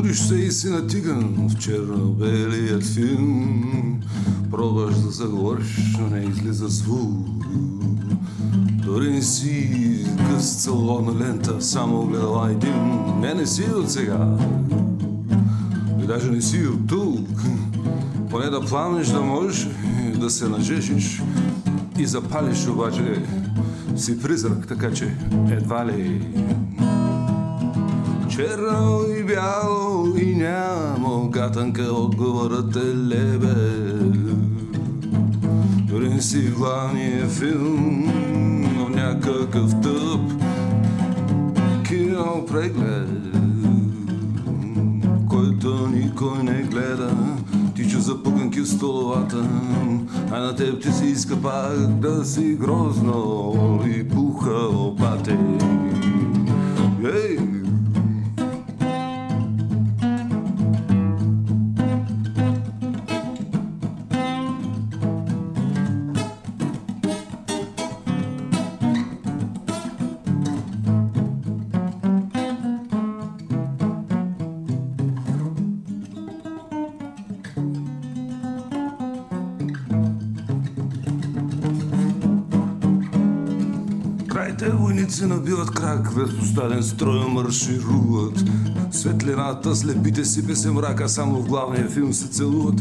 Будиш се и си натиган в черно-белият филм. Пробваш да заговориш, но не излиза звук. Дори не си къс целона лента, само гледала един. Не, не си от сега. И даже не си от тук. Поне да пламнеш да можеш да се нажежиш и запалиш обаче си призрак, така че едва ли черно и бяло и няма гатанка, отговорът е лебе. Дори не си в филм, но някакъв тъп кино преглед, който никой не гледа. Тича за пуканки в столовата, а на теб ти си иска пак да си грозно и пуха лопате. Ей! Крайте войници набиват крак, вертостален строя маршируват. Светлината, слепите сипе се мрака, само в главния филм се целуват.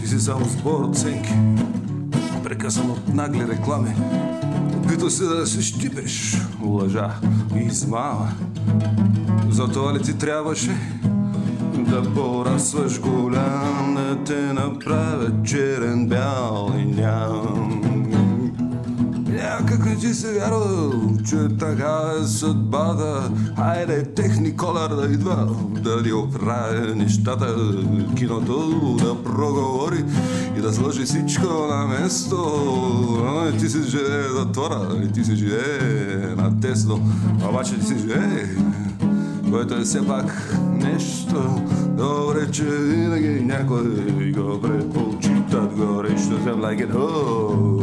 Ти си само сбор оценки, прекъсан от нагли реклами. Опита се да се щипеш, лъжа и измама. Затова ли ти трябваше да порасваш голям, да те направят черен, бял и ням? Някак не ти се вярва, че така е съдбата. Хайде, техниколър да идва, да ни оправя нещата. Киното да проговори и да сложи всичко на место. А, ти си живее затвора, ти си живее на тесно. Обаче ти си живее, което е все пак нещо. Добре, че винаги някой го предпочитат горещо. I'm like it, oh.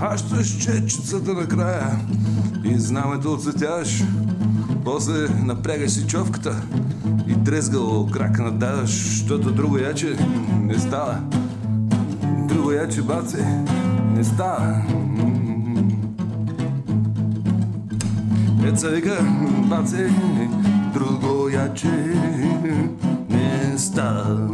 Хащаш чечицата накрая и знамето отцветяваш. После напрягаш си човката и дрезгало крака надаваш, защото друго яче не става. Друго яче, баце, не става. Деца вика, баце, друго яче не става.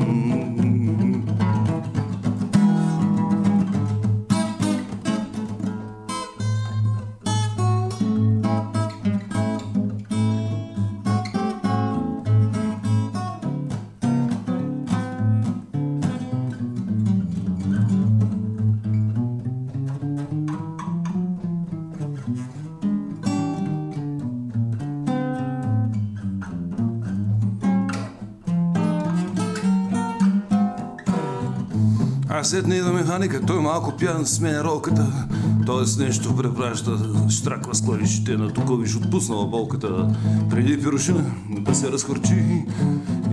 Аз седна и на механика, той малко пиян сменя ролката. Тоест нещо препраща, штраква с клавишите на туковиш отпуснала болката. Преди пирошина да се разхвърчи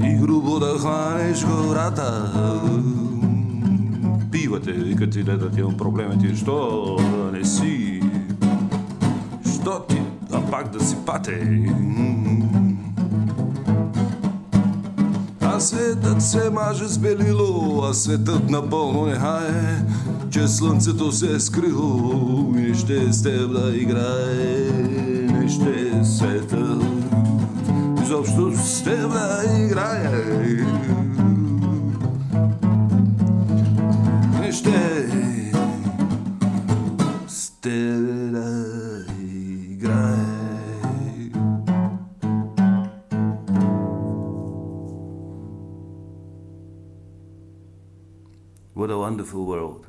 и грубо да хванеш гората. Пивате, викате, дедът имам проблемите, що да не си? Що ти, а пак да си пате? Светът се маже с белило, а светът напълно нехае, че слънцето се е скрило и не ще с теб да играе, не ще светът изобщо с теб да играе. What a wonderful world.